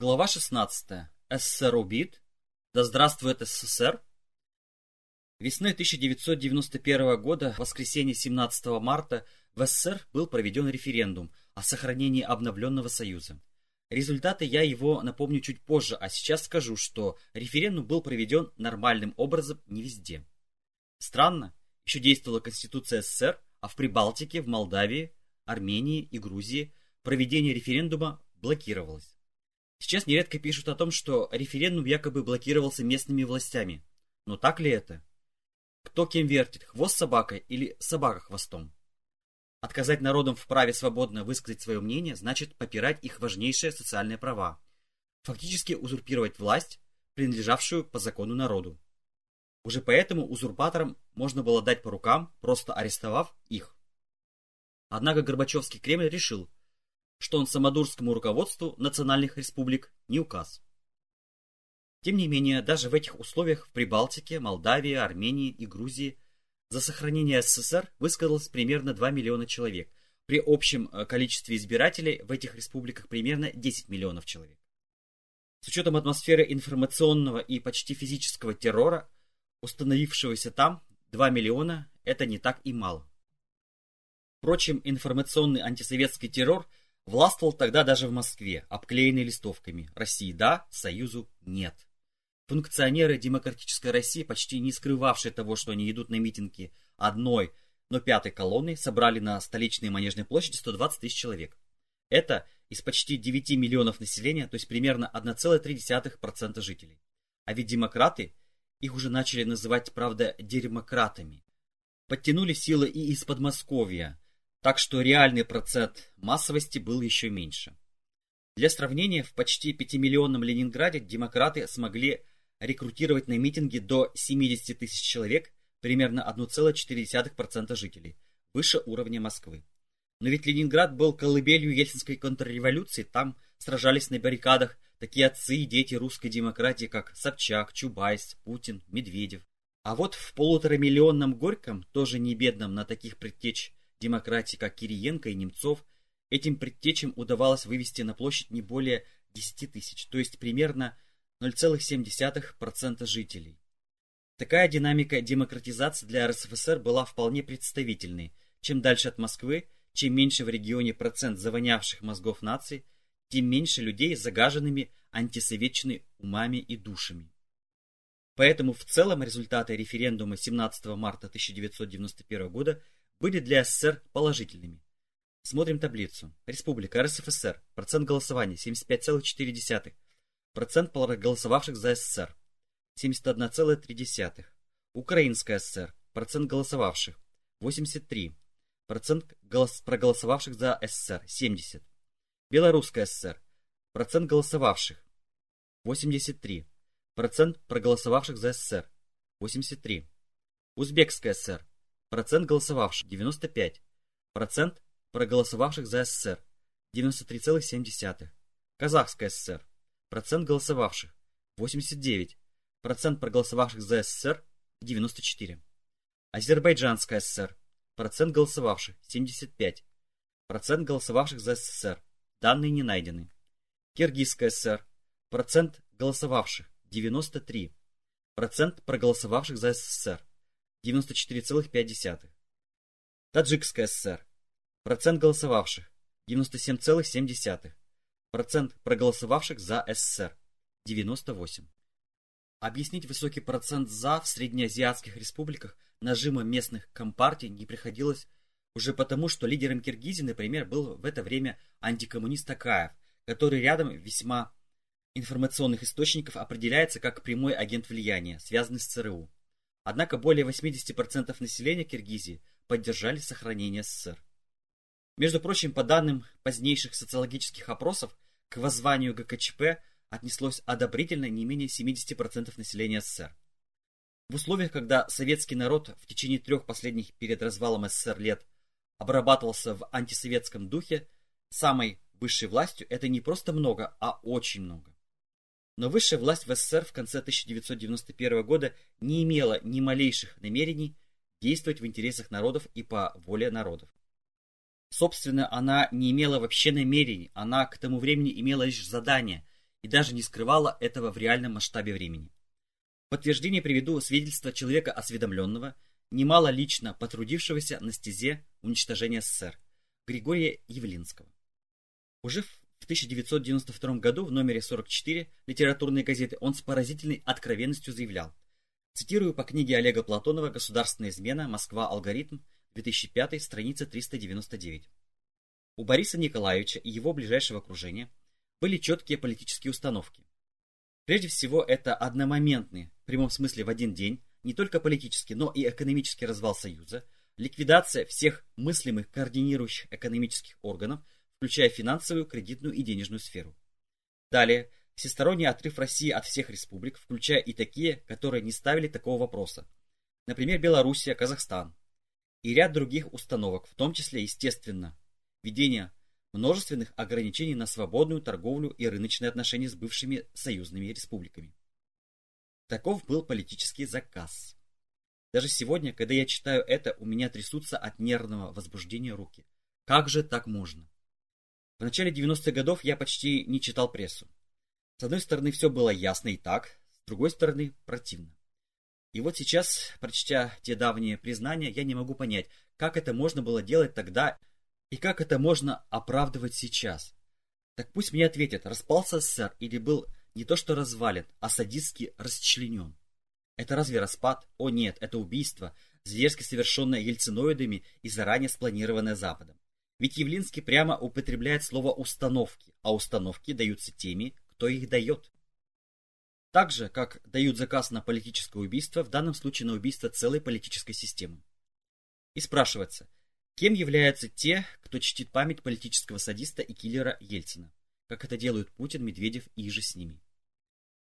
Глава 16. СССР убит. Да здравствует СССР. Весной 1991 года, в воскресенье 17 марта, в СССР был проведен референдум о сохранении обновленного Союза. Результаты я его напомню чуть позже, а сейчас скажу, что референдум был проведен нормальным образом не везде. Странно, еще действовала Конституция СССР, а в Прибалтике, в Молдавии, Армении и Грузии проведение референдума блокировалось. Сейчас нередко пишут о том, что референдум якобы блокировался местными властями. Но так ли это? Кто кем вертит, хвост собакой или собака хвостом? Отказать народам в праве свободно высказать свое мнение значит попирать их важнейшие социальные права. Фактически узурпировать власть, принадлежавшую по закону народу. Уже поэтому узурпаторам можно было дать по рукам, просто арестовав их. Однако Горбачевский Кремль решил, что он самодурскому руководству национальных республик не указ. Тем не менее, даже в этих условиях в Прибалтике, Молдавии, Армении и Грузии за сохранение СССР высказалось примерно 2 миллиона человек. При общем э, количестве избирателей в этих республиках примерно 10 миллионов человек. С учетом атмосферы информационного и почти физического террора, установившегося там, 2 миллиона – это не так и мало. Впрочем, информационный антисоветский террор властвовал тогда даже в Москве, обклеенный листовками «России да, Союзу нет». Функционеры демократической России, почти не скрывавшие того, что они идут на митинги одной, но пятой колонны, собрали на столичной Манежной площади 120 тысяч человек. Это из почти 9 миллионов населения, то есть примерно 1,3% жителей. А ведь демократы, их уже начали называть, правда, дерьмократами, подтянули силы и из Подмосковья, так что реальный процент массовости был еще меньше. Для сравнения, в почти 5-миллионном Ленинграде демократы смогли рекрутировать на митинги до 70 тысяч человек, примерно 1,4% жителей, выше уровня Москвы. Но ведь Ленинград был колыбелью Ельцинской контрреволюции, там сражались на баррикадах такие отцы и дети русской демократии, как Собчак, Чубайс, Путин, Медведев. А вот в полуторамиллионном Горьком, тоже не бедном на таких предтеч демократии, как Кириенко и Немцов, этим предтечам удавалось вывести на площадь не более 10 тысяч, то есть примерно 0,7% жителей. Такая динамика демократизации для РСФСР была вполне представительной. Чем дальше от Москвы, чем меньше в регионе процент завонявших мозгов наций, тем меньше людей загаженными антисоветчиной умами и душами. Поэтому в целом результаты референдума 17 марта 1991 года были для СССР положительными. Смотрим таблицу. Республика РСФСР. Процент голосования 75,4. Процент проголосовавших за СССР 71,3. Украинская ССР. Процент голосовавших 83. Процент голос... проголосовавших за СССР 70. Белорусская ССР. Процент голосовавших 83. Процент проголосовавших за СССР 83. Узбекская ССР. Процент голосовавших 95. Процент проголосовавших за СССР 93,7. Казахская ССР. Процент голосовавших 89. Процент проголосовавших за СССР 94. Азербайджанская ССР. Процент голосовавших 75. Процент голосовавших за СССР. Данные не найдены. Киргизская ССР. Процент голосовавших 93. Процент проголосовавших за СССР 94,5. Таджикская ССР. Процент голосовавших 97,7. Процент проголосовавших за СССР 98. Объяснить высокий процент «за» в среднеазиатских республиках нажимом местных компартий не приходилось уже потому, что лидером Киргизии, например, был в это время антикоммунист Такаев, который рядом весьма информационных источников определяется как прямой агент влияния, связанный с ЦРУ. Однако более 80% населения Киргизии поддержали сохранение СССР. Между прочим, по данным позднейших социологических опросов, к воззванию ГКЧП отнеслось одобрительно не менее 70% населения СССР. В условиях, когда советский народ в течение трех последних перед развалом СССР лет обрабатывался в антисоветском духе, самой высшей властью это не просто много, а очень много. Но высшая власть в СССР в конце 1991 года не имела ни малейших намерений действовать в интересах народов и по воле народов. Собственно, она не имела вообще намерений, она к тому времени имела лишь задание и даже не скрывала этого в реальном масштабе времени. В подтверждение приведу свидетельство человека осведомленного, немало лично потрудившегося на стезе уничтожения СССР, Григория Явлинского. Уже в 1992 году в номере 44 литературной газеты он с поразительной откровенностью заявлял, цитирую по книге Олега Платонова «Государственная измена. Москва. Алгоритм. 2005. Страница 399». У Бориса Николаевича и его ближайшего окружения были четкие политические установки. Прежде всего, это одномоментный, в прямом смысле в один день, не только политический, но и экономический развал Союза, ликвидация всех мыслимых координирующих экономических органов, включая финансовую, кредитную и денежную сферу. Далее, всесторонний отрыв России от всех республик, включая и такие, которые не ставили такого вопроса. Например, Белоруссия, Казахстан. И ряд других установок, в том числе, естественно, введение множественных ограничений на свободную торговлю и рыночные отношения с бывшими союзными республиками. Таков был политический заказ. Даже сегодня, когда я читаю это, у меня трясутся от нервного возбуждения руки. Как же так можно? В начале 90-х годов я почти не читал прессу. С одной стороны, все было ясно и так, с другой стороны, противно. И вот сейчас, прочтя те давние признания, я не могу понять, как это можно было делать тогда и как это можно оправдывать сейчас? Так пусть мне ответят, распался СССР или был не то что развален, а садистски расчленен. Это разве распад? О нет, это убийство, зверски совершенное ельциноидами и заранее спланированное Западом. Ведь Явлинский прямо употребляет слово «установки», а установки даются теми, кто их дает. Так же, как дают заказ на политическое убийство, в данном случае на убийство целой политической системы. И спрашивается, Кем являются те, кто чтит память политического садиста и киллера Ельцина, как это делают Путин, Медведев и же с ними?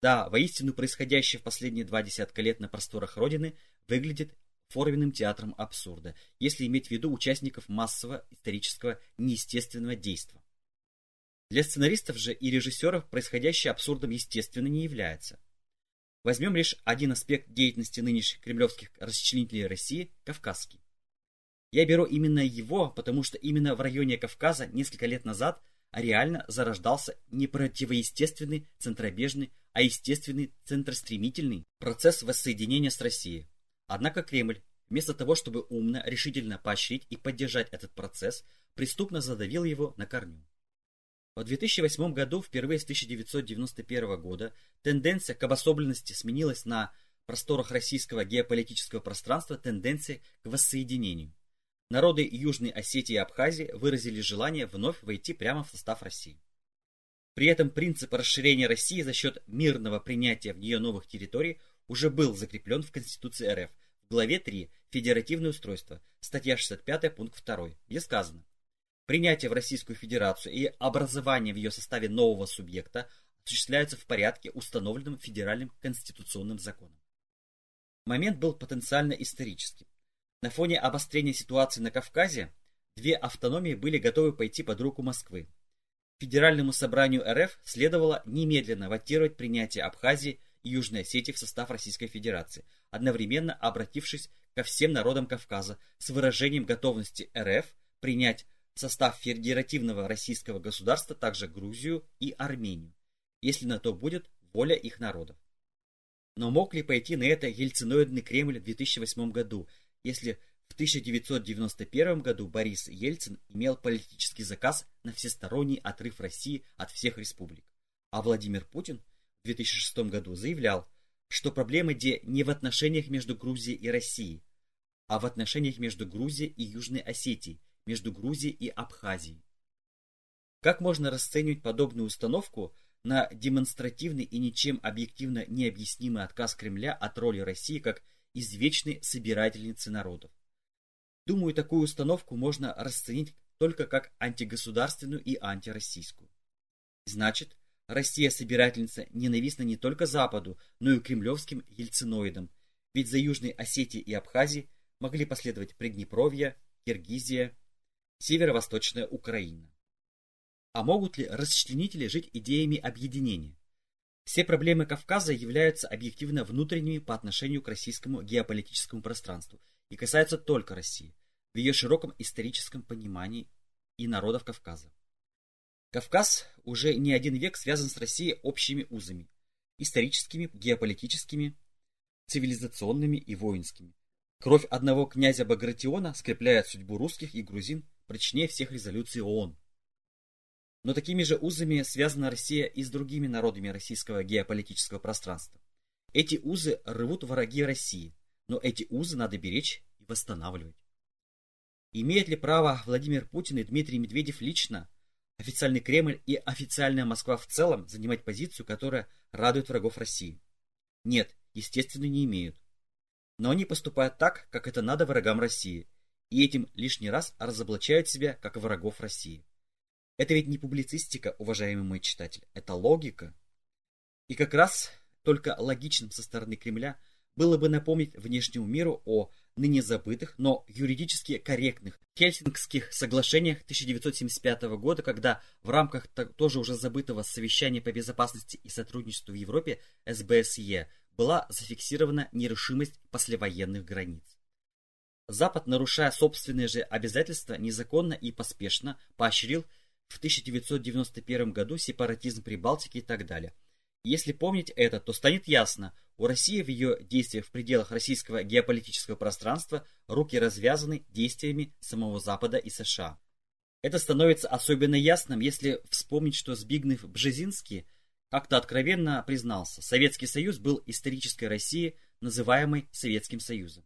Да, воистину происходящее в последние два десятка лет на просторах Родины выглядит форменным театром абсурда, если иметь в виду участников массового исторического неестественного действия. Для сценаристов же и режиссеров происходящее абсурдом естественно не является. Возьмем лишь один аспект деятельности нынешних кремлевских расчленителей России – кавказский. Я беру именно его, потому что именно в районе Кавказа несколько лет назад реально зарождался не противоестественный центробежный, а естественный центростремительный процесс воссоединения с Россией. Однако Кремль, вместо того, чтобы умно, решительно поощрить и поддержать этот процесс, преступно задавил его на корню. В 2008 году, впервые с 1991 года, тенденция к обособленности сменилась на просторах российского геополитического пространства тенденцией к воссоединению народы Южной Осетии и Абхазии выразили желание вновь войти прямо в состав России. При этом принцип расширения России за счет мирного принятия в нее новых территорий уже был закреплен в Конституции РФ в главе 3 «Федеративное устройство», статья 65, пункт 2, где сказано «Принятие в Российскую Федерацию и образование в ее составе нового субъекта осуществляются в порядке, установленном федеральным конституционным законом». Момент был потенциально историческим. На фоне обострения ситуации на Кавказе две автономии были готовы пойти под руку Москвы. Федеральному собранию РФ следовало немедленно ватировать принятие Абхазии и Южной Осетии в состав Российской Федерации, одновременно обратившись ко всем народам Кавказа с выражением готовности РФ принять в состав федеративного российского государства также Грузию и Армению, если на то будет воля их народов. Но мог ли пойти на это ельциноидный Кремль в 2008 году, если в 1991 году Борис Ельцин имел политический заказ на всесторонний отрыв России от всех республик, а Владимир Путин в 2006 году заявлял, что проблема де не в отношениях между Грузией и Россией, а в отношениях между Грузией и Южной Осетией, между Грузией и Абхазией. Как можно расценивать подобную установку на демонстративный и ничем объективно необъяснимый отказ Кремля от роли России как извечной собирательницы народов. Думаю, такую установку можно расценить только как антигосударственную и антироссийскую. Значит, Россия собирательница ненавистна не только Западу, но и кремлевским ельциноидам, ведь за Южной Осетией и Абхазией могли последовать Приднепровье, Киргизия, северо-восточная Украина. А могут ли расчленители жить идеями объединения? Все проблемы Кавказа являются объективно внутренними по отношению к российскому геополитическому пространству и касаются только России, в ее широком историческом понимании и народов Кавказа. Кавказ уже не один век связан с Россией общими узами – историческими, геополитическими, цивилизационными и воинскими. Кровь одного князя Багратиона скрепляет судьбу русских и грузин прочнее всех резолюций ООН. Но такими же узами связана Россия и с другими народами российского геополитического пространства. Эти узы рвут враги России, но эти узы надо беречь и восстанавливать. Имеет ли право Владимир Путин и Дмитрий Медведев лично, официальный Кремль и официальная Москва в целом занимать позицию, которая радует врагов России? Нет, естественно, не имеют. Но они поступают так, как это надо врагам России, и этим лишний раз разоблачают себя как врагов России. Это ведь не публицистика, уважаемый мой читатель, это логика. И как раз только логичным со стороны Кремля было бы напомнить внешнему миру о ныне забытых, но юридически корректных Хельсингских соглашениях 1975 года, когда в рамках тоже уже забытого совещания по безопасности и сотрудничеству в Европе СБСЕ была зафиксирована нерешимость послевоенных границ. Запад, нарушая собственные же обязательства, незаконно и поспешно поощрил в 1991 году сепаратизм Прибалтики и так далее. Если помнить это, то станет ясно, у России в ее действиях в пределах российского геополитического пространства руки развязаны действиями самого Запада и США. Это становится особенно ясным, если вспомнить, что Збигнев Бжезинский – как-то откровенно признался, Советский Союз был исторической Россией, называемой Советским Союзом.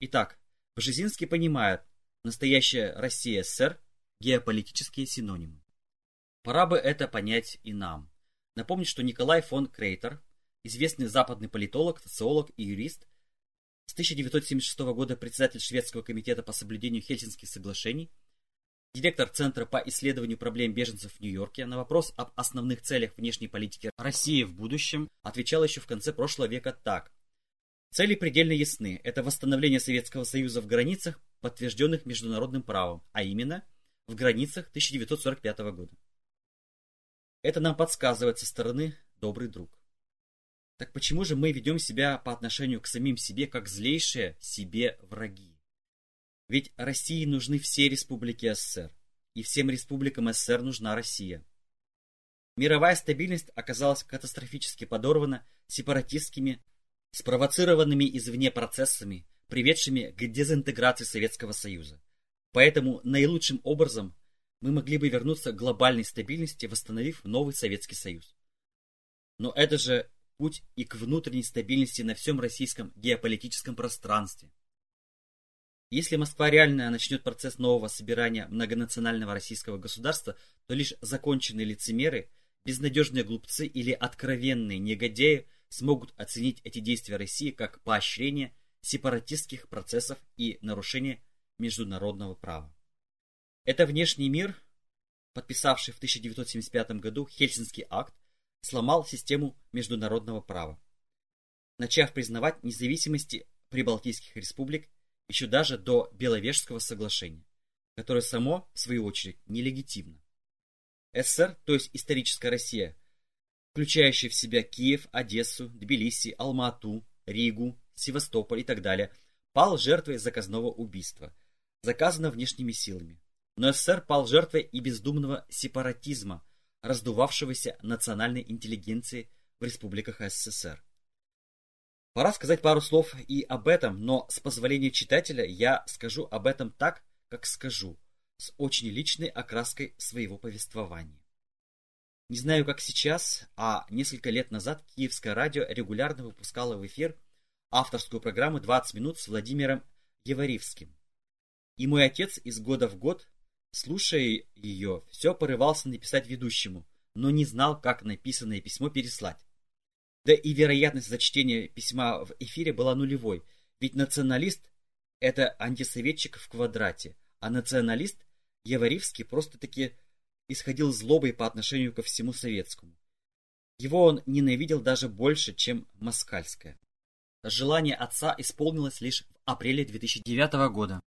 Итак, Бжезинский понимает, настоящая Россия СССР – геополитические синонимы. Пора бы это понять и нам. Напомню, что Николай фон Крейтер, известный западный политолог, социолог и юрист, с 1976 года председатель Шведского комитета по соблюдению Хельсинских соглашений – Директор Центра по исследованию проблем беженцев в Нью-Йорке на вопрос об основных целях внешней политики России в будущем отвечал еще в конце прошлого века так. Цели предельно ясны. Это восстановление Советского Союза в границах, подтвержденных международным правом, а именно в границах 1945 года. Это нам подсказывает со стороны добрый друг. Так почему же мы ведем себя по отношению к самим себе как злейшие себе враги? Ведь России нужны все республики СССР, и всем республикам СССР нужна Россия. Мировая стабильность оказалась катастрофически подорвана сепаратистскими, спровоцированными извне процессами, приведшими к дезинтеграции Советского Союза. Поэтому наилучшим образом мы могли бы вернуться к глобальной стабильности, восстановив новый Советский Союз. Но это же путь и к внутренней стабильности на всем российском геополитическом пространстве. Если Москва реально начнет процесс нового собирания многонационального российского государства, то лишь законченные лицемеры, безнадежные глупцы или откровенные негодяи смогут оценить эти действия России как поощрение сепаратистских процессов и нарушение международного права. Это внешний мир, подписавший в 1975 году Хельсинский акт, сломал систему международного права, начав признавать независимости прибалтийских республик еще даже до Беловежского соглашения, которое само, в свою очередь, нелегитимно. СССР, то есть историческая Россия, включающая в себя Киев, Одессу, Тбилиси, Алмату, Ригу, Севастополь и так далее, пал жертвой заказного убийства, заказано внешними силами. Но СССР пал жертвой и бездумного сепаратизма, раздувавшегося национальной интеллигенции в республиках СССР. Пора сказать пару слов и об этом, но с позволения читателя я скажу об этом так, как скажу, с очень личной окраской своего повествования. Не знаю, как сейчас, а несколько лет назад Киевское радио регулярно выпускало в эфир авторскую программу «20 минут» с Владимиром Еваривским. И мой отец из года в год, слушая ее, все порывался написать ведущему, но не знал, как написанное письмо переслать. Да и вероятность зачтения письма в эфире была нулевой, ведь националист – это антисоветчик в квадрате, а националист Яворивский просто-таки исходил злобой по отношению ко всему советскому. Его он ненавидел даже больше, чем Москальское. Желание отца исполнилось лишь в апреле 2009 года,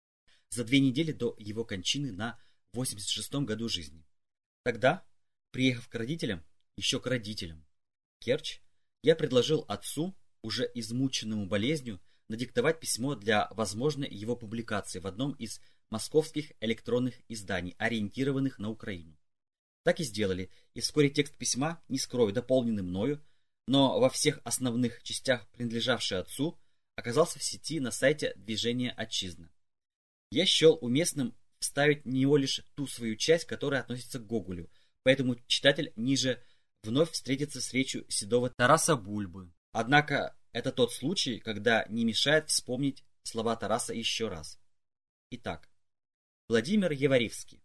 за две недели до его кончины на 86-м году жизни. Тогда, приехав к родителям, еще к родителям, Керчь, я предложил отцу, уже измученному болезнью, надиктовать письмо для возможной его публикации в одном из московских электронных изданий, ориентированных на Украину. Так и сделали, и вскоре текст письма, не скрою, дополненный мною, но во всех основных частях, принадлежавший отцу, оказался в сети на сайте движения «Отчизна». Я счел уместным вставить не лишь ту свою часть, которая относится к Гоголю, поэтому читатель ниже вновь встретится с речью седого Тараса Бульбы. Однако это тот случай, когда не мешает вспомнить слова Тараса еще раз. Итак, Владимир Еваривский.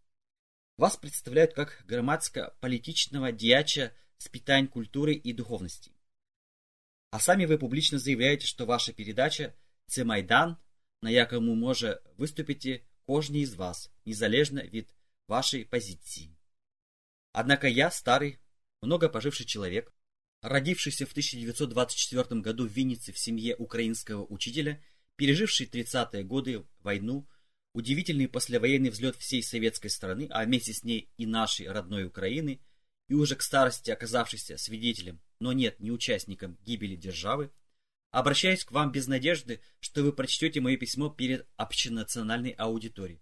Вас представляют как громадско-политичного дьяча с питань культуры и духовности. А сами вы публично заявляете, что ваша передача «Це Майдан», на якому може выступите кожний из вас, незалежно від вашей позиции. Однако я, старый, много поживший человек, родившийся в 1924 году в Виннице в семье украинского учителя, переживший 30-е годы войну, удивительный послевоенный взлет всей советской страны, а вместе с ней и нашей родной Украины, и уже к старости оказавшийся свидетелем, но нет, не участником гибели державы, обращаюсь к вам без надежды, что вы прочтете мое письмо перед общенациональной аудиторией.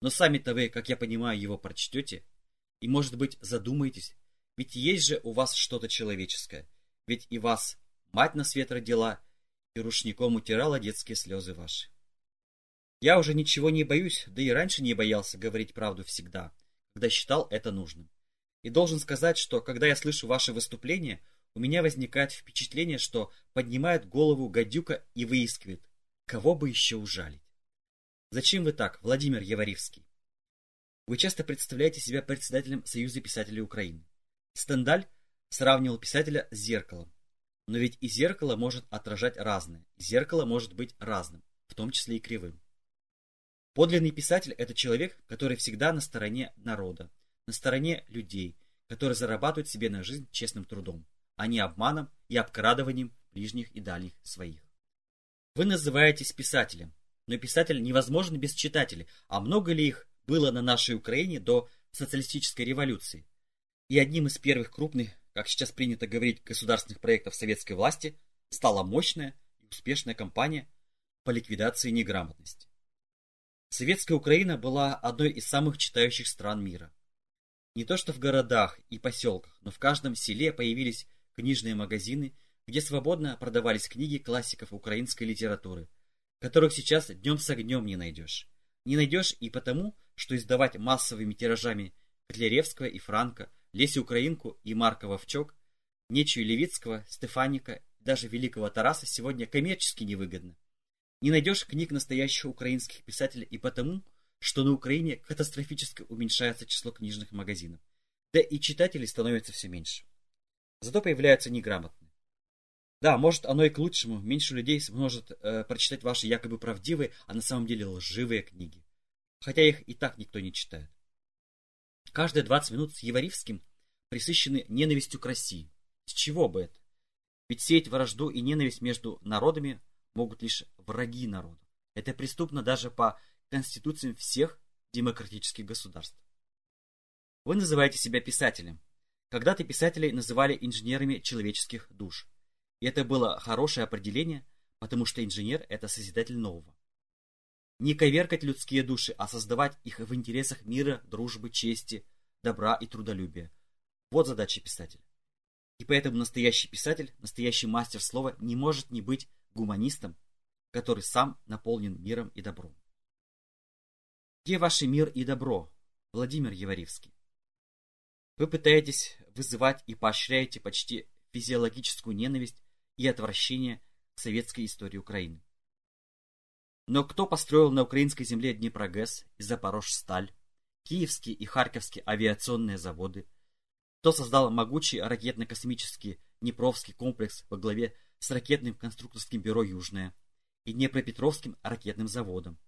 Но сами-то вы, как я понимаю, его прочтете, и, может быть, задумаетесь, ведь есть же у вас что-то человеческое, ведь и вас мать на свет родила, и рушником утирала детские слезы ваши. Я уже ничего не боюсь, да и раньше не боялся говорить правду всегда, когда считал это нужным. И должен сказать, что когда я слышу ваши выступления, у меня возникает впечатление, что поднимает голову гадюка и выискивает, кого бы еще ужалить. Зачем вы так, Владимир Еваривский? Вы часто представляете себя председателем Союза писателей Украины. Стендаль сравнивал писателя с зеркалом. Но ведь и зеркало может отражать разное, зеркало может быть разным, в том числе и кривым. Подлинный писатель – это человек, который всегда на стороне народа, на стороне людей, который зарабатывает себе на жизнь честным трудом, а не обманом и обкрадыванием ближних и дальних своих. Вы называетесь писателем, но писатель невозможен без читателей, а много ли их было на нашей Украине до социалистической революции? И одним из первых крупных, как сейчас принято говорить, государственных проектов советской власти стала мощная и успешная кампания по ликвидации неграмотности. Советская Украина была одной из самых читающих стран мира. Не то что в городах и поселках, но в каждом селе появились книжные магазины, где свободно продавались книги классиков украинской литературы, которых сейчас днем с огнем не найдешь. Не найдешь и потому, что издавать массовыми тиражами Котляревского и Франка, Лесю Украинку и Марка Вовчок, Нечью Левицкого, Стефаника, даже Великого Тараса сегодня коммерчески невыгодно. Не найдешь книг настоящих украинских писателей и потому, что на Украине катастрофически уменьшается число книжных магазинов. Да и читателей становится все меньше. Зато появляются неграмотные. Да, может оно и к лучшему. Меньше людей сможет э, прочитать ваши якобы правдивые, а на самом деле лживые книги. Хотя их и так никто не читает. Каждые 20 минут с Еваривским присыщены ненавистью к России. С чего бы это? Ведь сеять вражду и ненависть между народами могут лишь враги народа. Это преступно даже по конституциям всех демократических государств. Вы называете себя писателем. Когда-то писателей называли инженерами человеческих душ. И это было хорошее определение, потому что инженер – это созидатель нового. Не коверкать людские души, а создавать их в интересах мира, дружбы, чести, добра и трудолюбия. Вот задача писателя. И поэтому настоящий писатель, настоящий мастер слова не может не быть гуманистом, который сам наполнен миром и добром. Где ваш мир и добро, Владимир Еваривский? Вы пытаетесь вызывать и поощряете почти физиологическую ненависть и отвращение к советской истории Украины. Но кто построил на украинской земле Днепрогэс и Запорожсталь, Киевские и Харьковские авиационные заводы, кто создал могучий ракетно-космический Днепровский комплекс во главе с ракетным конструкторским бюро «Южное» и Днепропетровским ракетным заводом.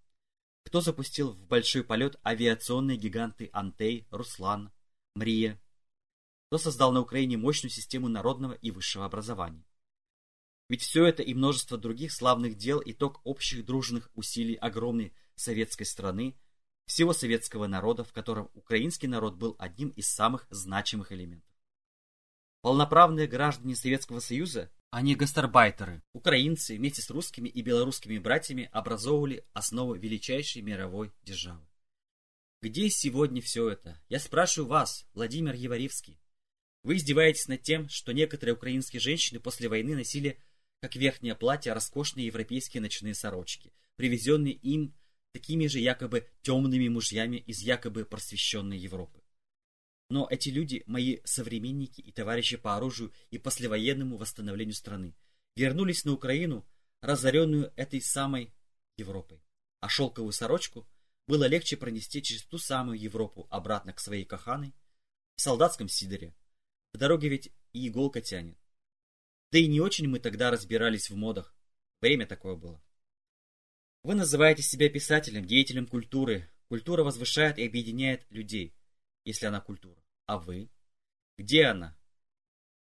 Кто запустил в большой полет авиационные гиганты Антей, Руслан, Мрия? Кто создал на Украине мощную систему народного и высшего образования? Ведь все это и множество других славных дел – итог общих дружных усилий огромной советской страны, всего советского народа, в котором украинский народ был одним из самых значимых элементов. Полноправные граждане Советского Союза они гастарбайтеры. Украинцы вместе с русскими и белорусскими братьями образовывали основу величайшей мировой державы. Где сегодня все это? Я спрашиваю вас, Владимир Еваривский. Вы издеваетесь над тем, что некоторые украинские женщины после войны носили как верхнее платье роскошные европейские ночные сорочки, привезенные им такими же якобы темными мужьями из якобы просвещенной Европы. Но эти люди – мои современники и товарищи по оружию и послевоенному восстановлению страны. Вернулись на Украину, разоренную этой самой Европой. А шелковую сорочку было легче пронести через ту самую Европу обратно к своей Каханы в солдатском сидоре. В дороге ведь и иголка тянет. Да и не очень мы тогда разбирались в модах. Время такое было. Вы называете себя писателем, деятелем культуры. Культура возвышает и объединяет людей, если она культура. А вы? Где она?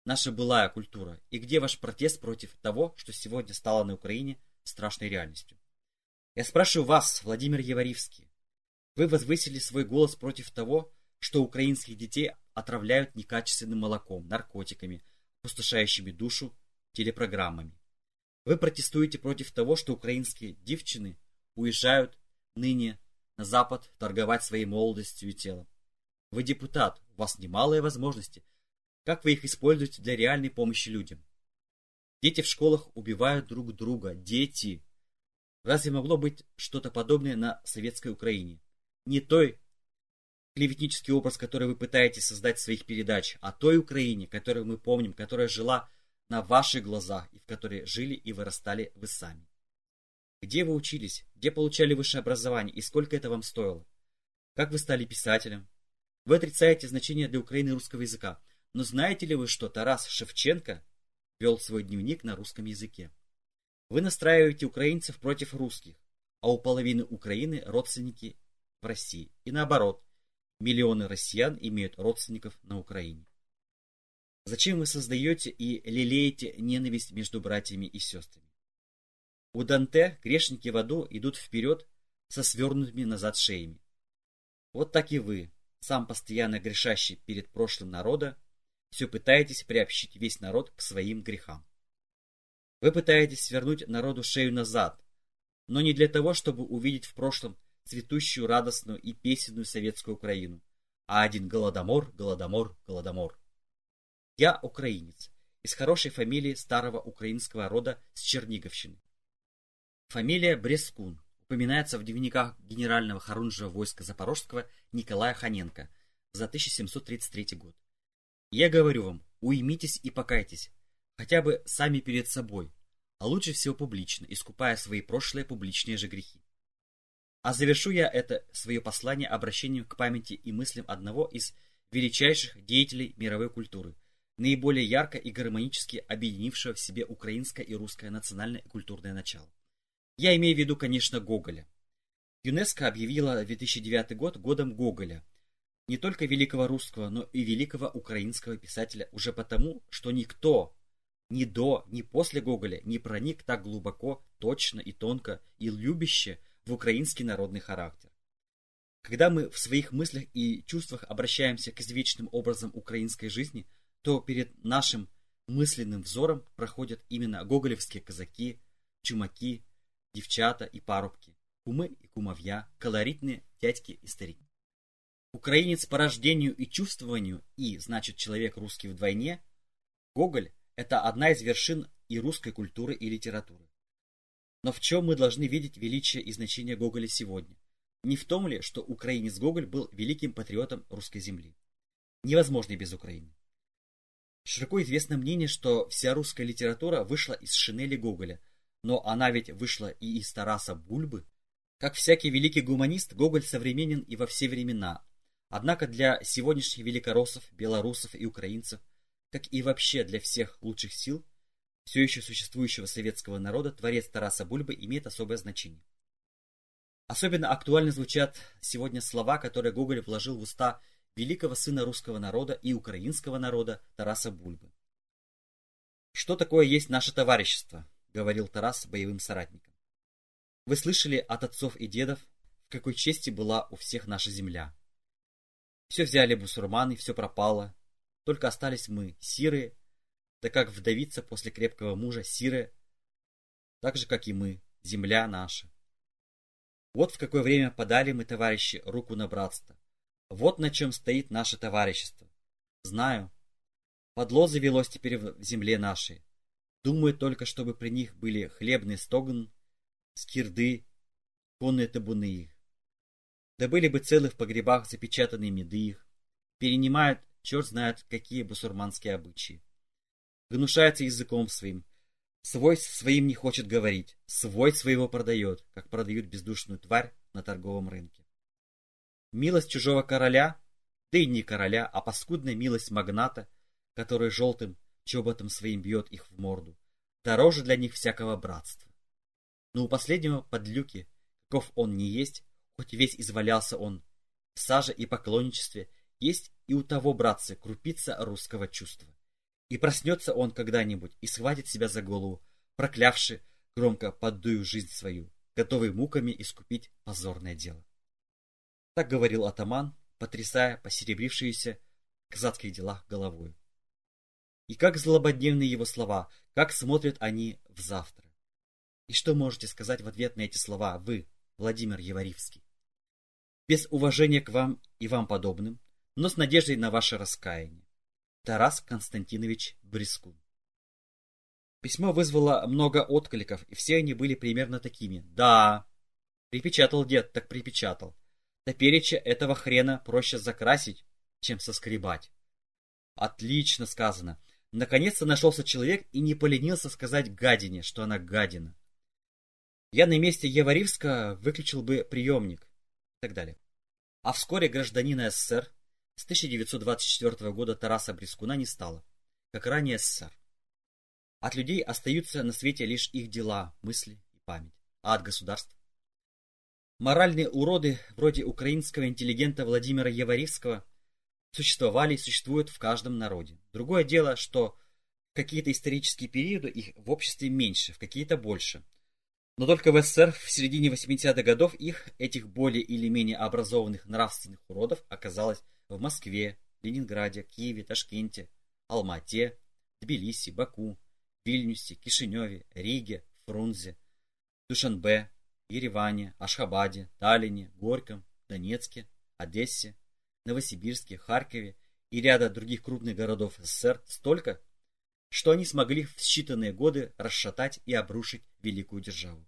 Наша былая культура. И где ваш протест против того, что сегодня стало на Украине страшной реальностью? Я спрашиваю вас, Владимир Еваривский. Вы возвысили свой голос против того, что украинских детей отравляют некачественным молоком, наркотиками, пустошающими душу телепрограммами. Вы протестуете против того, что украинские девчины уезжают ныне на Запад торговать своей молодостью и телом. Вы депутат, у вас немалые возможности. Как вы их используете для реальной помощи людям? Дети в школах убивают друг друга. Дети. Разве могло быть что-то подобное на советской Украине? Не той клеветнический образ, который вы пытаетесь создать в своих передач, а той Украине, которую мы помним, которая жила на ваших глазах и в которой жили и вырастали вы сами. Где вы учились, где получали высшее образование и сколько это вам стоило? Как вы стали писателем? Вы отрицаете значение для Украины русского языка, но знаете ли вы, что Тарас Шевченко вел свой дневник на русском языке? Вы настраиваете украинцев против русских, а у половины Украины родственники в России. И наоборот, миллионы россиян имеют родственников на Украине. Зачем вы создаете и лелеете ненависть между братьями и сестрами? У Данте грешники в аду идут вперед со свернутыми назад шеями. Вот так и вы, сам постоянно грешащий перед прошлым народа, все пытаетесь приобщить весь народ к своим грехам. Вы пытаетесь свернуть народу шею назад, но не для того, чтобы увидеть в прошлом цветущую, радостную и песенную советскую Украину, а один голодомор, голодомор, голодомор. Я украинец, из хорошей фамилии старого украинского рода с Черниговщины. Фамилия Брескун упоминается в дневниках генерального хорунжего войска Запорожского Николая Ханенко за 1733 год. Я говорю вам, уймитесь и покайтесь, хотя бы сами перед собой, а лучше всего публично, искупая свои прошлые публичные же грехи. А завершу я это свое послание обращением к памяти и мыслям одного из величайших деятелей мировой культуры, наиболее ярко и гармонически объединившего в себе украинское и русское национальное и культурное начало. Я имею в виду, конечно, Гоголя. ЮНЕСКО объявила 2009 год годом Гоголя, не только великого русского, но и великого украинского писателя, уже потому, что никто ни до, ни после Гоголя не проник так глубоко, точно и тонко и любяще в украинский народный характер. Когда мы в своих мыслях и чувствах обращаемся к извечным образам украинской жизни – то перед нашим мысленным взором проходят именно гоголевские казаки, чумаки, девчата и парубки, кумы и кумовья, колоритные дядьки и старики. Украинец по рождению и чувствованию и, значит, человек русский вдвойне, Гоголь – это одна из вершин и русской культуры и литературы. Но в чем мы должны видеть величие и значение Гоголя сегодня? Не в том ли, что украинец Гоголь был великим патриотом русской земли? Невозможно без Украины. Широко известно мнение, что вся русская литература вышла из шинели Гоголя, но она ведь вышла и из Тараса Бульбы. Как всякий великий гуманист, Гоголь современен и во все времена. Однако для сегодняшних великороссов, белорусов и украинцев, как и вообще для всех лучших сил, все еще существующего советского народа, творец Тараса Бульбы имеет особое значение. Особенно актуально звучат сегодня слова, которые Гоголь вложил в уста великого сына русского народа и украинского народа Тараса Бульбы. «Что такое есть наше товарищество?» — говорил Тарас боевым соратникам. «Вы слышали от отцов и дедов, в какой чести была у всех наша земля. Все взяли бусурманы, все пропало, только остались мы, сирые, да как вдовица после крепкого мужа сирые, так же, как и мы, земля наша. Вот в какое время подали мы, товарищи, руку на братство. Вот на чем стоит наше товарищество. Знаю. Подло завелось теперь в земле нашей. Думаю только, чтобы при них были хлебный стоган, скирды, конные табуны их. Да были бы целы в погребах запечатанные меды их. Перенимают, черт знает, какие бусурманские обычаи. Гнушается языком своим. Свой своим не хочет говорить. Свой своего продает, как продают бездушную тварь на торговом рынке. Милость чужого короля, да и не короля, а паскудная милость магната, который желтым чоботом своим бьет их в морду, дороже для них всякого братства. Но у последнего подлюки, каков он не есть, хоть весь извалялся он в саже и поклонничестве, есть и у того, братцы, крупица русского чувства. И проснется он когда-нибудь и схватит себя за голову, проклявши громко поддую жизнь свою, готовый муками искупить позорное дело. Так говорил атаман, потрясая посеребрившиеся казацких делах головой. И как злободневны его слова, как смотрят они в завтра. И что можете сказать в ответ на эти слова вы, Владимир Еваривский? Без уважения к вам и вам подобным, но с надеждой на ваше раскаяние. Тарас Константинович Брискун Письмо вызвало много откликов, и все они были примерно такими. Да, припечатал дед, так припечатал. Топереча этого хрена проще закрасить, чем соскребать. Отлично сказано. Наконец-то нашелся человек и не поленился сказать гадине, что она гадина. Я на месте Еваривска выключил бы приемник и так далее. А вскоре гражданина СССР с 1924 года Тараса Брискуна не стало, как ранее СССР. От людей остаются на свете лишь их дела, мысли и память, а от государств. Моральные уроды, вроде украинского интеллигента Владимира Еваривского, существовали и существуют в каждом народе. Другое дело, что в какие-то исторические периоды их в обществе меньше, в какие-то больше. Но только в СССР в середине 80-х годов их, этих более или менее образованных нравственных уродов, оказалось в Москве, Ленинграде, Киеве, Ташкенте, Алмате, Тбилиси, Баку, Вильнюсе, Кишиневе, Риге, Фрунзе, Душанбе, Ереване, Ашхабаде, Таллине, Горьком, Донецке, Одессе, Новосибирске, Харькове и ряда других крупных городов СССР столько, что они смогли в считанные годы расшатать и обрушить великую державу,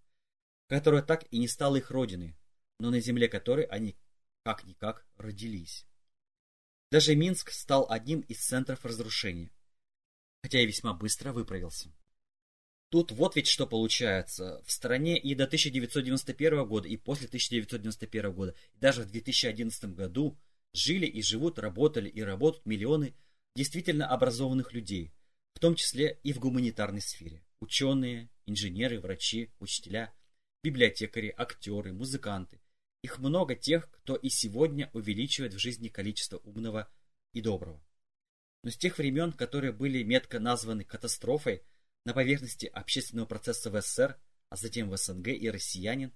которая так и не стала их родиной, но на земле которой они как-никак родились. Даже Минск стал одним из центров разрушения, хотя и весьма быстро выправился. Тут вот ведь что получается. В стране и до 1991 года, и после 1991 года, и даже в 2011 году жили и живут, работали и работают миллионы действительно образованных людей, в том числе и в гуманитарной сфере. Ученые, инженеры, врачи, учителя, библиотекари, актеры, музыканты. Их много тех, кто и сегодня увеличивает в жизни количество умного и доброго. Но с тех времен, которые были метко названы катастрофой на поверхности общественного процесса в СССР, а затем в СНГ и россиянин,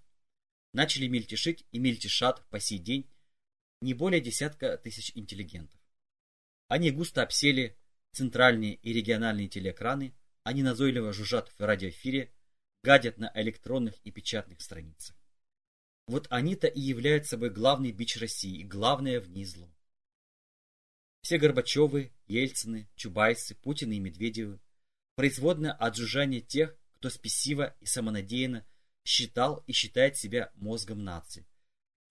начали мельтешить и мельтешат по сей день не более десятка тысяч интеллигентов. Они густо обсели центральные и региональные телеэкраны, они назойливо жужжат в радиоэфире, гадят на электронных и печатных страницах. Вот они-то и являются собой главный бич России и главное в ней зло. Все Горбачевы, Ельцины, Чубайсы, Путины и Медведевы производно от жужжания тех, кто спесиво и самонадеянно считал и считает себя мозгом нации,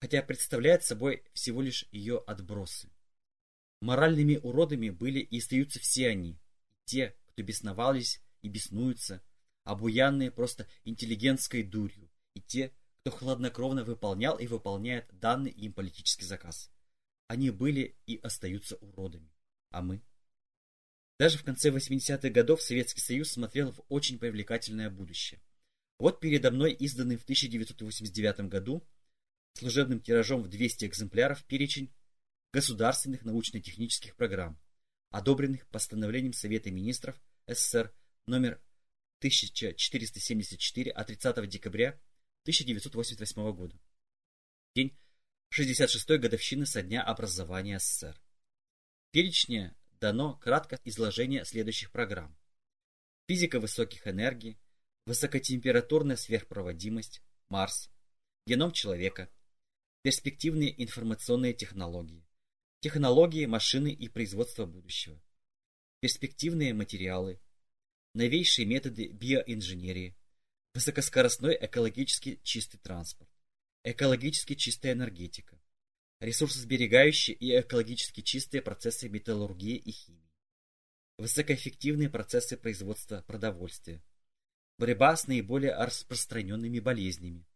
хотя представляет собой всего лишь ее отбросы. Моральными уродами были и остаются все они, те, кто бесновались и беснуются, обуянные просто интеллигентской дурью, и те, кто хладнокровно выполнял и выполняет данный им политический заказ. Они были и остаются уродами. А мы? Даже в конце 80-х годов Советский Союз смотрел в очень привлекательное будущее. Вот передо мной изданный в 1989 году служебным тиражом в 200 экземпляров перечень государственных научно-технических программ, одобренных постановлением Совета министров СССР номер 1474 от 30 декабря 1988 года. День 66-й годовщины со дня образования СССР. В перечне дано краткое изложение следующих программ. Физика высоких энергий, высокотемпературная сверхпроводимость, Марс, геном человека, перспективные информационные технологии, технологии машины и производства будущего, перспективные материалы, новейшие методы биоинженерии, высокоскоростной экологически чистый транспорт, экологически чистая энергетика, ресурсосберегающие и экологически чистые процессы металлургии и химии, высокоэффективные процессы производства продовольствия, борьба с наиболее распространенными болезнями,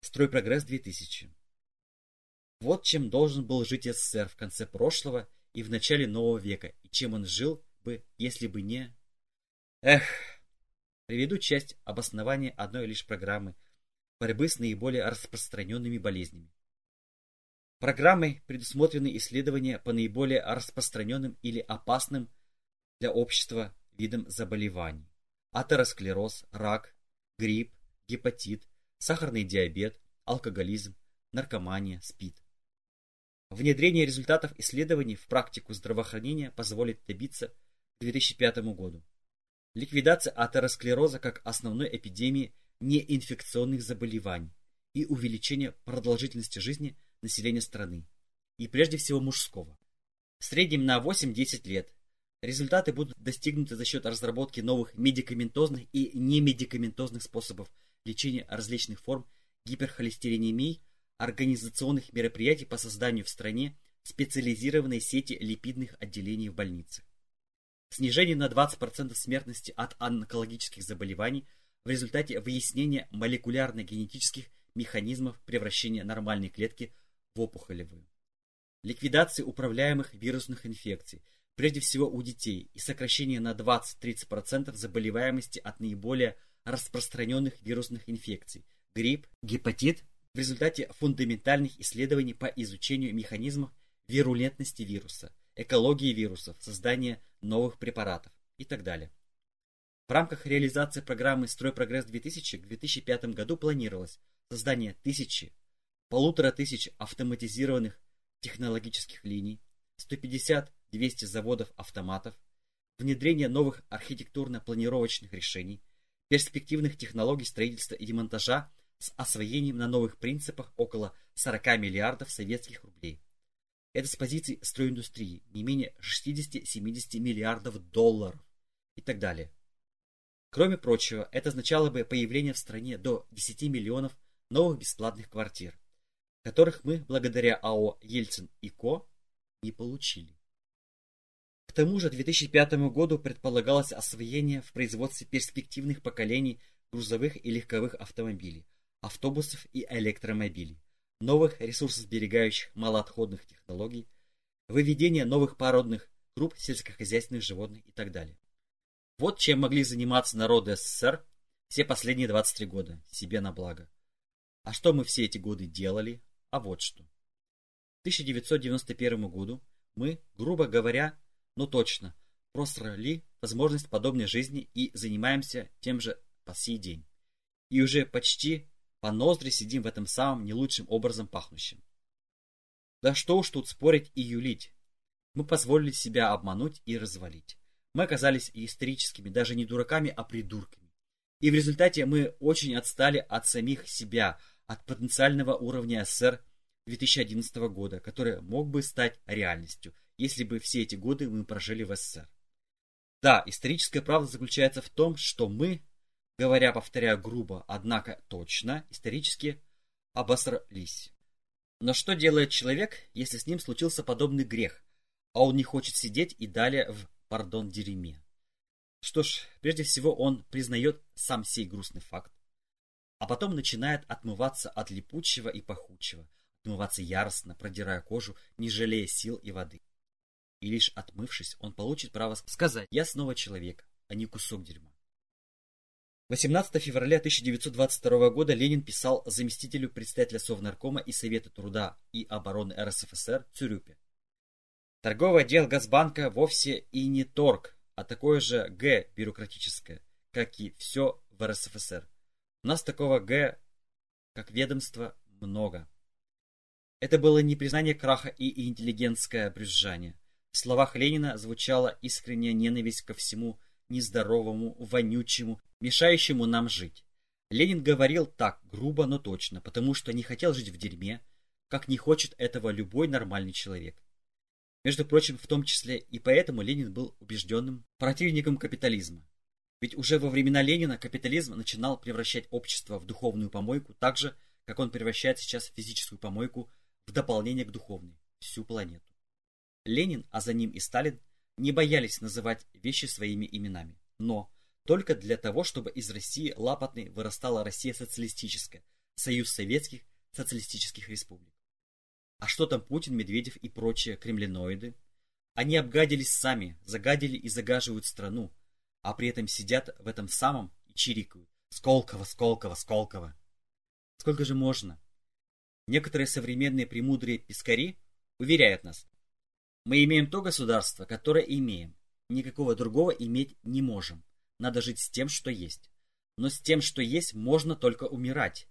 стройпрогресс 2000. Вот чем должен был жить СССР в конце прошлого и в начале нового века, и чем он жил бы, если бы не... Эх, приведу часть обоснования одной лишь программы борьбы с наиболее распространенными болезнями. Программой предусмотрены исследования по наиболее распространенным или опасным для общества видам заболеваний. Атеросклероз, рак, грипп, гепатит, сахарный диабет, алкоголизм, наркомания, СПИД. Внедрение результатов исследований в практику здравоохранения позволит добиться к 2005 году. Ликвидация атеросклероза как основной эпидемии неинфекционных заболеваний и увеличение продолжительности жизни населения страны, и прежде всего мужского. В среднем на 8-10 лет результаты будут достигнуты за счет разработки новых медикаментозных и немедикаментозных способов лечения различных форм гиперхолестеринемии организационных мероприятий по созданию в стране специализированной сети липидных отделений в больницах. Снижение на 20% смертности от онкологических заболеваний в результате выяснения молекулярно-генетических механизмов превращения нормальной клетки в опухолевую. Ликвидация управляемых вирусных инфекций, прежде всего у детей, и сокращение на 20-30% заболеваемости от наиболее распространенных вирусных инфекций – грипп, гепатит в результате фундаментальных исследований по изучению механизмов вирулентности вируса, экологии вирусов, создания новых препаратов и так далее. В рамках реализации программы «Стройпрогресс-2000» к 2005 году планировалось создание тысячи, полутора тысяч автоматизированных технологических линий, 150-200 заводов-автоматов, внедрение новых архитектурно-планировочных решений, перспективных технологий строительства и демонтажа с освоением на новых принципах около 40 миллиардов советских рублей. Это с позиции стройиндустрии не менее 60-70 миллиардов долларов и так далее. Кроме прочего, это означало бы появление в стране до 10 миллионов новых бесплатных квартир, которых мы, благодаря АО «Ельцин и Ко», не получили. К тому же 2005 году предполагалось освоение в производстве перспективных поколений грузовых и легковых автомобилей, автобусов и электромобилей, новых ресурсосберегающих малоотходных технологий, выведение новых породных групп сельскохозяйственных животных и так далее. Вот чем могли заниматься народы СССР все последние 23 года, себе на благо. А что мы все эти годы делали? А вот что. К 1991 году мы, грубо говоря, но точно, просрали возможность подобной жизни и занимаемся тем же по сей день. И уже почти по ноздри сидим в этом самом не лучшим образом пахнущем. Да что уж тут спорить и юлить. Мы позволили себя обмануть и развалить. Мы оказались историческими, даже не дураками, а придурками. И в результате мы очень отстали от самих себя, от потенциального уровня СССР 2011 года, который мог бы стать реальностью, если бы все эти годы мы прожили в СССР. Да, историческая правда заключается в том, что мы, говоря, повторяю грубо, однако точно, исторически обосрались. Но что делает человек, если с ним случился подобный грех, а он не хочет сидеть и далее в, пардон, дерьме? Что ж, прежде всего он признает сам сей грустный факт, а потом начинает отмываться от липучего и пахучего, отмываться яростно, продирая кожу, не жалея сил и воды. И лишь отмывшись, он получит право сказать «Я снова человек, а не кусок дерьма». 18 февраля 1922 года Ленин писал заместителю председателя Совнаркома и Совета труда и обороны РСФСР Цюрюпе. Торговый отдел Газбанка вовсе и не торг, а такое же Г бюрократическое, как и все в РСФСР. У нас такого Г, как ведомство, много. Это было не признание краха и интеллигентское брюзжание. В словах Ленина звучала искренняя ненависть ко всему нездоровому, вонючему, мешающему нам жить. Ленин говорил так грубо, но точно, потому что не хотел жить в дерьме, как не хочет этого любой нормальный человек. Между прочим, в том числе и поэтому Ленин был убежденным противником капитализма. Ведь уже во времена Ленина капитализм начинал превращать общество в духовную помойку так же, как он превращает сейчас физическую помойку в дополнение к духовной, всю планету. Ленин, а за ним и Сталин, не боялись называть вещи своими именами. Но только для того, чтобы из России лапотной вырастала Россия социалистическая, союз советских социалистических республик. А что там Путин, Медведев и прочие кремлиноиды? Они обгадились сами, загадили и загаживают страну, а при этом сидят в этом самом и чирикают. Сколково, Сколково, Сколково. Сколько же можно? Некоторые современные премудрые пискари уверяют нас, мы имеем то государство, которое имеем. Никакого другого иметь не можем. Надо жить с тем, что есть. Но с тем, что есть, можно только умирать.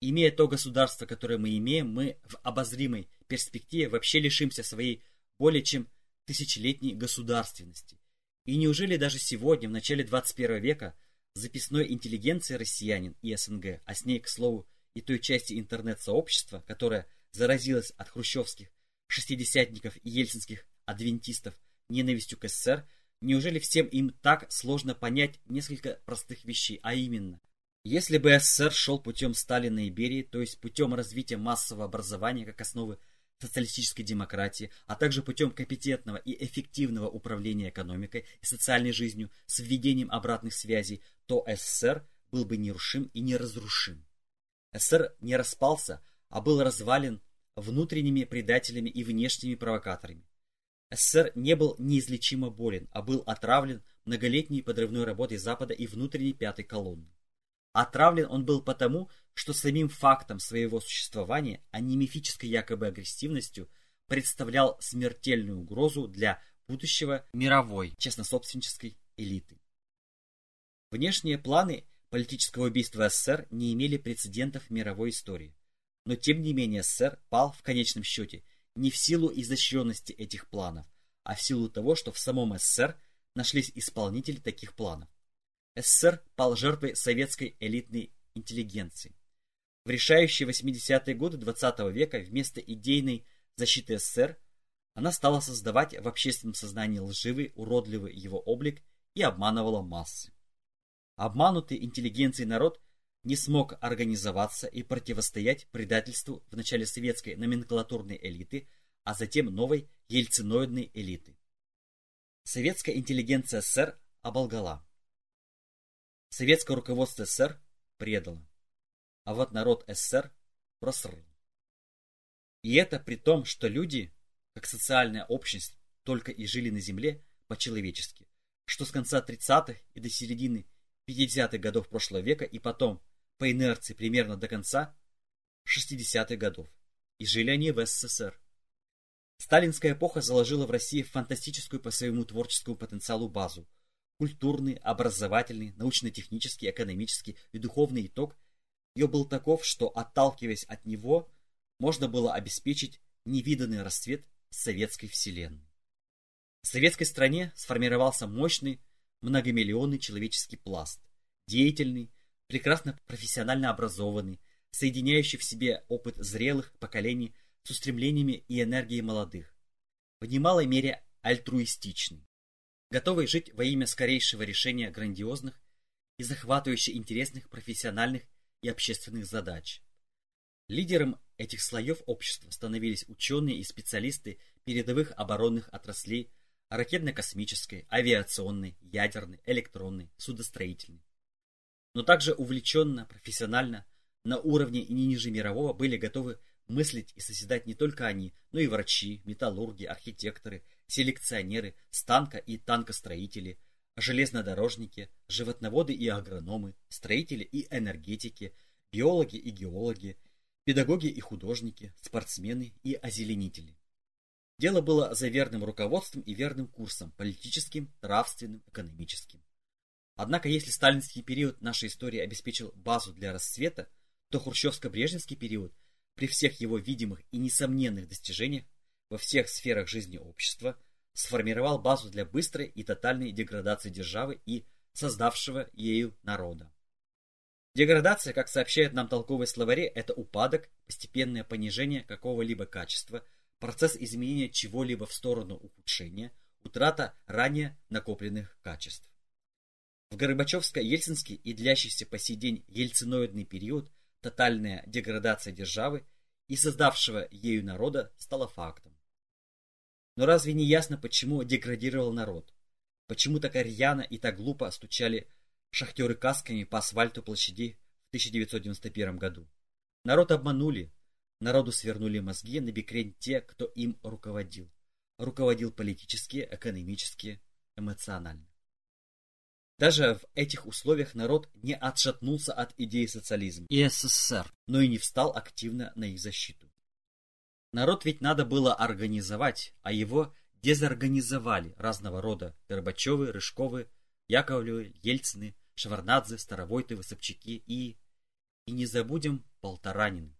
Имея то государство, которое мы имеем, мы в обозримой перспективе вообще лишимся своей более чем тысячелетней государственности. И неужели даже сегодня, в начале 21 века, записной интеллигенции россиянин и СНГ, а с ней, к слову, и той части интернет-сообщества, которая заразилась от хрущевских шестидесятников и ельцинских адвентистов ненавистью к СССР, неужели всем им так сложно понять несколько простых вещей, а именно, если бы СССР шел путем Сталина и Берии, то есть путем развития массового образования как основы социалистической демократии, а также путем компетентного и эффективного управления экономикой и социальной жизнью с введением обратных связей, то СССР был бы нерушим и неразрушим. СССР не распался, а был развален внутренними предателями и внешними провокаторами. СССР не был неизлечимо болен, а был отравлен многолетней подрывной работой Запада и внутренней пятой колонны. Отравлен он был потому, что самим фактом своего существования, а не мифической якобы агрессивностью, представлял смертельную угрозу для будущего мировой честнособственнической элиты. Внешние планы политического убийства СССР не имели прецедентов в мировой истории. Но тем не менее СССР пал в конечном счете не в силу изощренности этих планов, а в силу того, что в самом СССР нашлись исполнители таких планов. СССР пал жертвой советской элитной интеллигенции. В решающие 80-е годы XX -го века вместо идейной защиты СССР она стала создавать в общественном сознании лживый, уродливый его облик и обманывала массы. Обманутый интеллигенцией народ не смог организоваться и противостоять предательству в начале советской номенклатурной элиты, а затем новой ельциноидной элиты. Советская интеллигенция СССР оболгала. Советское руководство СССР предало. А вот народ СССР просрал. И это при том, что люди, как социальная общность, только и жили на земле по-человечески, что с конца 30-х и до середины 50-х годов прошлого века и потом по инерции примерно до конца 60-х годов, и жили они в СССР. Сталинская эпоха заложила в России фантастическую по своему творческому потенциалу базу. Культурный, образовательный, научно-технический, экономический и духовный итог ее был таков, что, отталкиваясь от него, можно было обеспечить невиданный расцвет советской вселенной. В советской стране сформировался мощный многомиллионный человеческий пласт, деятельный, прекрасно профессионально образованный, соединяющий в себе опыт зрелых поколений с устремлениями и энергией молодых, в немалой мере альтруистичный, готовый жить во имя скорейшего решения грандиозных и захватывающих интересных профессиональных и общественных задач. Лидером этих слоев общества становились ученые и специалисты передовых оборонных отраслей ракетно-космической, авиационной, ядерной, электронной, судостроительной но также увлеченно, профессионально, на уровне и не ниже мирового были готовы мыслить и созидать не только они, но и врачи, металлурги, архитекторы, селекционеры, станка и танкостроители, железнодорожники, животноводы и агрономы, строители и энергетики, биологи и геологи, педагоги и художники, спортсмены и озеленители. Дело было за верным руководством и верным курсом, политическим, нравственным, экономическим. Однако, если сталинский период нашей истории обеспечил базу для расцвета, то хрущевско-брежневский период, при всех его видимых и несомненных достижениях во всех сферах жизни общества, сформировал базу для быстрой и тотальной деградации державы и создавшего ею народа. Деградация, как сообщают нам толковые словари, это упадок, постепенное понижение какого-либо качества, процесс изменения чего-либо в сторону ухудшения, утрата ранее накопленных качеств. В Горбачевско-Ельцинский и длящийся по сей день ельциноидный период тотальная деградация державы и создавшего ею народа стала фактом. Но разве не ясно, почему деградировал народ? Почему так рьяно и так глупо стучали шахтеры касками по асфальту площади в 1991 году. Народ обманули, народу свернули мозги на бекрень те, кто им руководил. Руководил политически, экономически, эмоционально. Даже в этих условиях народ не отшатнулся от идеи социализма и СССР, но и не встал активно на их защиту. Народ ведь надо было организовать, а его дезорганизовали разного рода Горбачевы, Рыжковы, Яковлевы, Ельцины, Шеварнадзе, Старовойты, Высопчаки и... И не забудем Полторанины.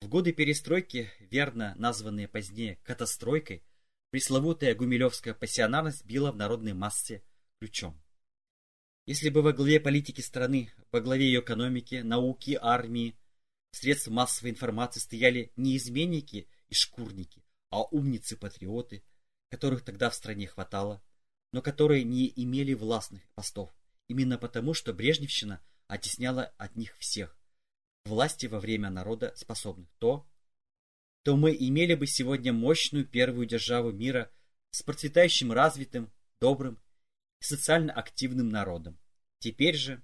В годы перестройки, верно названные позднее катастройкой, пресловутая гумилевская пассионарность била в народной массе ключом. Если бы во главе политики страны, во главе ее экономики, науки, армии, средств массовой информации стояли не изменники и шкурники, а умницы-патриоты, которых тогда в стране хватало, но которые не имели властных постов, Именно потому, что Брежневщина оттесняла от них всех, власти во время народа способных, то, то мы имели бы сегодня мощную первую державу мира с процветающим, развитым, добрым социально активным народом. Теперь же...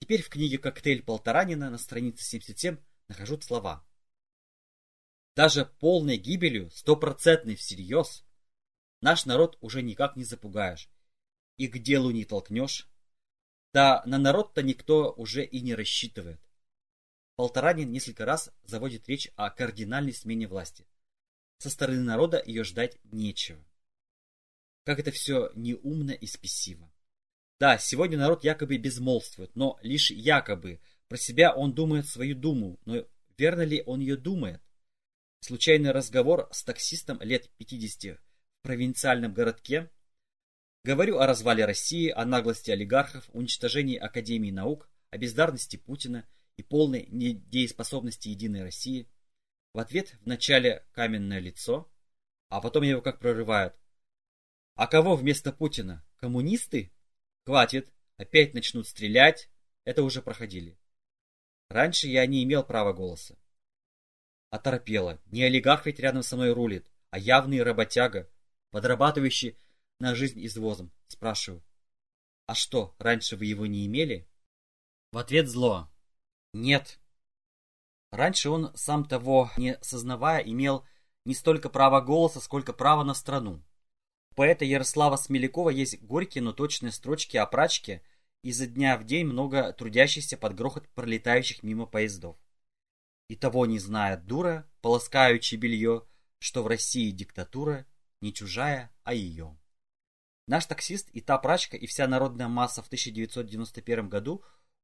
Теперь в книге «Коктейль Полторанина» на странице 77 нахожу слова. Даже полной гибелью, стопроцентной всерьез, наш народ уже никак не запугаешь, и к делу не толкнешь. Да на народ-то никто уже и не рассчитывает. Полторанин несколько раз заводит речь о кардинальной смене власти. Со стороны народа ее ждать нечего. Как это все неумно и спесиво. Да, сегодня народ якобы безмолвствует, но лишь якобы. Про себя он думает свою думу, но верно ли он ее думает? Случайный разговор с таксистом лет 50 в провинциальном городке Говорю о развале России, о наглости олигархов, уничтожении Академии наук, о бездарности Путина и полной недееспособности Единой России. В ответ вначале каменное лицо, а потом его как прорывают. А кого вместо Путина? Коммунисты? Хватит, опять начнут стрелять. Это уже проходили. Раньше я не имел права голоса. Оторопело. Не олигарх ведь рядом со мной рулит, а явный работяга, подрабатывающий на жизнь извозом. Спрашиваю. А что, раньше вы его не имели? В ответ зло. Нет. Раньше он, сам того не сознавая, имел не столько право голоса, сколько право на страну. Поэта Ярослава Смелякова есть горькие, но точные строчки о прачке, изо дня в день много трудящихся под грохот пролетающих мимо поездов. И того не знает дура, полоскающий белье, что в России диктатура не чужая, а ее. Наш таксист и та прачка и вся народная масса в 1991 году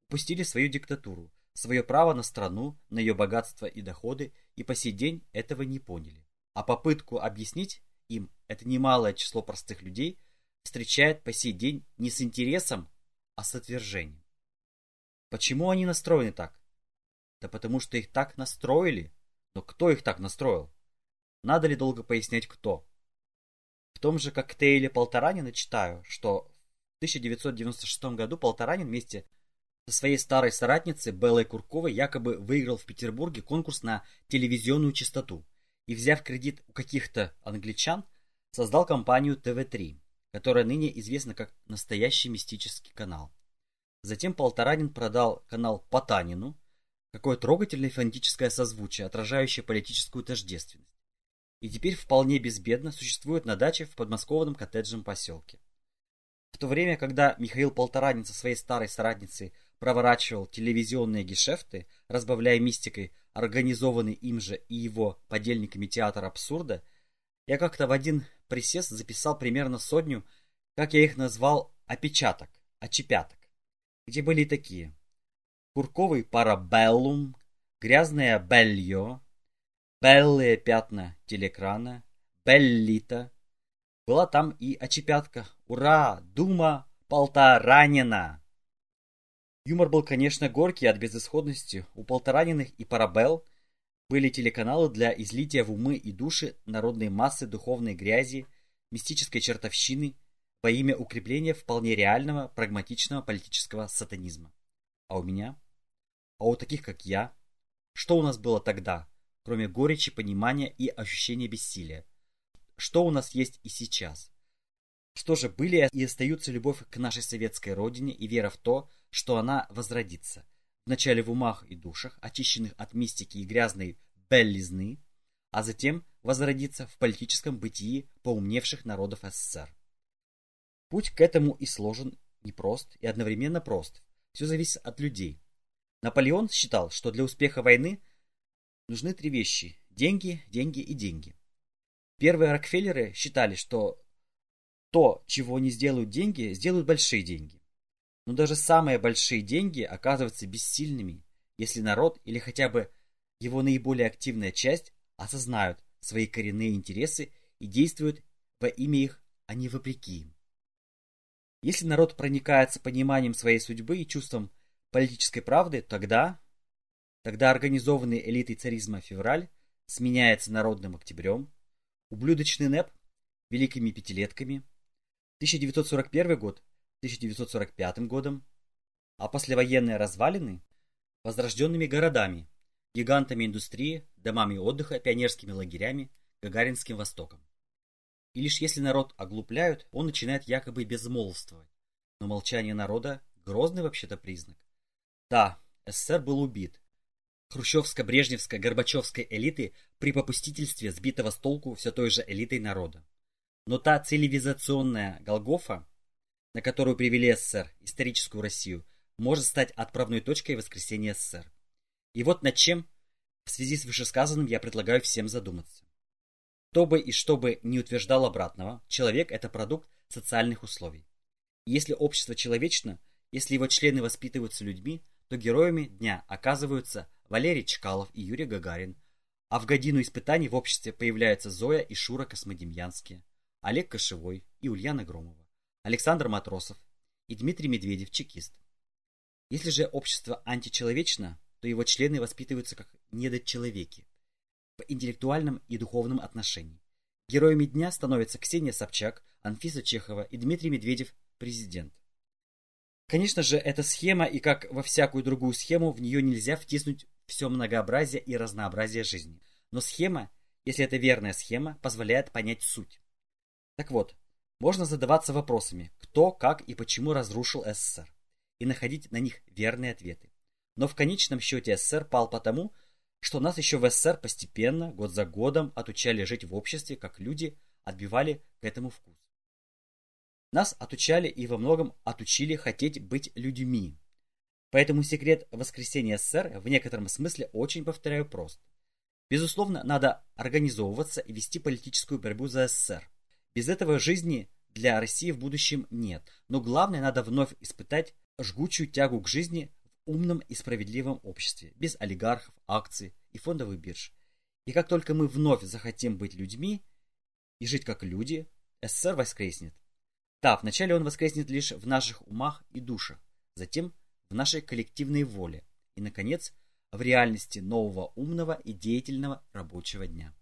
упустили свою диктатуру, свое право на страну, на ее богатство и доходы, и по сей день этого не поняли. А попытку объяснить им это немалое число простых людей встречает по сей день не с интересом, а с отвержением. Почему они настроены так? Да потому что их так настроили. Но кто их так настроил? Надо ли долго пояснять кто? В том же коктейле Полторанина читаю, что в 1996 году Полторанин вместе со своей старой соратницей Беллой Курковой якобы выиграл в Петербурге конкурс на телевизионную частоту и, взяв кредит у каких-то англичан, создал компанию ТВ-3, которая ныне известна как настоящий мистический канал. Затем Полторанин продал канал Потанину, какое трогательное фонетическое созвучие, отражающее политическую тождественность и теперь вполне безбедно существует на даче в подмосковном коттеджном поселке. В то время, когда Михаил Полторанин со своей старой соратницей проворачивал телевизионные гешефты, разбавляя мистикой организованный им же и его подельниками театр абсурда, я как-то в один присест записал примерно сотню, как я их назвал, опечаток, очепяток, где были такие. Курковый парабеллум, грязное белье, белые пятна телекрана, беллита. Была там и очепятка. Ура! Дума Полторанина! Юмор был, конечно, горький от безысходности. У Полтораниных и Парабел были телеканалы для излития в умы и души народной массы духовной грязи, мистической чертовщины во имя укрепления вполне реального, прагматичного политического сатанизма. А у меня? А у таких, как я? Что у нас было тогда, кроме горечи, понимания и ощущения бессилия? Что у нас есть и сейчас? Что же были и остаются любовь к нашей советской родине и вера в то, что она возродится. Вначале в умах и душах, очищенных от мистики и грязной беллизны, а затем возродится в политическом бытии поумневших народов СССР. Путь к этому и сложен, непрост и одновременно прост. Все зависит от людей. Наполеон считал, что для успеха войны нужны три вещи – деньги, деньги и деньги. Первые Рокфеллеры считали, что то, чего не сделают деньги, сделают большие деньги. Но даже самые большие деньги оказываются бессильными, если народ или хотя бы его наиболее активная часть осознают свои коренные интересы и действуют во имя их, а не вопреки им. Если народ проникается пониманием своей судьбы и чувством политической правды, тогда, тогда организованный элитой царизма февраль сменяется народным октябрем, ублюдочный НЭП – великими пятилетками, 1941 год 1945 годом, а послевоенные развалины – возрожденными городами, гигантами индустрии, домами отдыха, пионерскими лагерями, Гагаринским Востоком. И лишь если народ оглупляют, он начинает якобы безмолвствовать. Но молчание народа – грозный вообще-то признак. Да, СССР был убит. Хрущевско-брежневской Горбачевской элиты при попустительстве сбитого с толку все той же элитой народа. Но та цивилизационная Голгофа, на которую привели СССР, историческую Россию, может стать отправной точкой воскресения СССР. И вот над чем, в связи с вышесказанным, я предлагаю всем задуматься. Кто бы и что бы не утверждал обратного, человек – это продукт социальных условий. И если общество человечно, если его члены воспитываются людьми, то героями дня оказываются Валерий Чкалов и Юрий Гагарин, а в годину испытаний в обществе появляются Зоя и Шура Космодемьянские, Олег Кошевой и Ульяна Громова. Александр Матросов и Дмитрий Медведев, чекист. Если же общество античеловечно, то его члены воспитываются как недочеловеки в интеллектуальном и духовном отношении. Героями дня становятся Ксения Собчак, Анфиса Чехова и Дмитрий Медведев, президент. Конечно же, эта схема, и как во всякую другую схему, в нее нельзя втиснуть все многообразие и разнообразие жизни. Но схема, если это верная схема, позволяет понять суть. Так вот, можно задаваться вопросами, кто, как и почему разрушил СССР, и находить на них верные ответы. Но в конечном счете СССР пал потому, что нас еще в СССР постепенно, год за годом, отучали жить в обществе, как люди отбивали к этому вкус. Нас отучали и во многом отучили хотеть быть людьми. Поэтому секрет воскресения СССР в некотором смысле очень, повторяю, прост. Безусловно, надо организовываться и вести политическую борьбу за СССР. Без этого жизни для России в будущем нет. Но главное, надо вновь испытать жгучую тягу к жизни в умном и справедливом обществе, без олигархов, акций и фондовых бирж. И как только мы вновь захотим быть людьми и жить как люди, СССР воскреснет. Да, вначале он воскреснет лишь в наших умах и душах, затем в нашей коллективной воле и, наконец, в реальности нового умного и деятельного рабочего дня.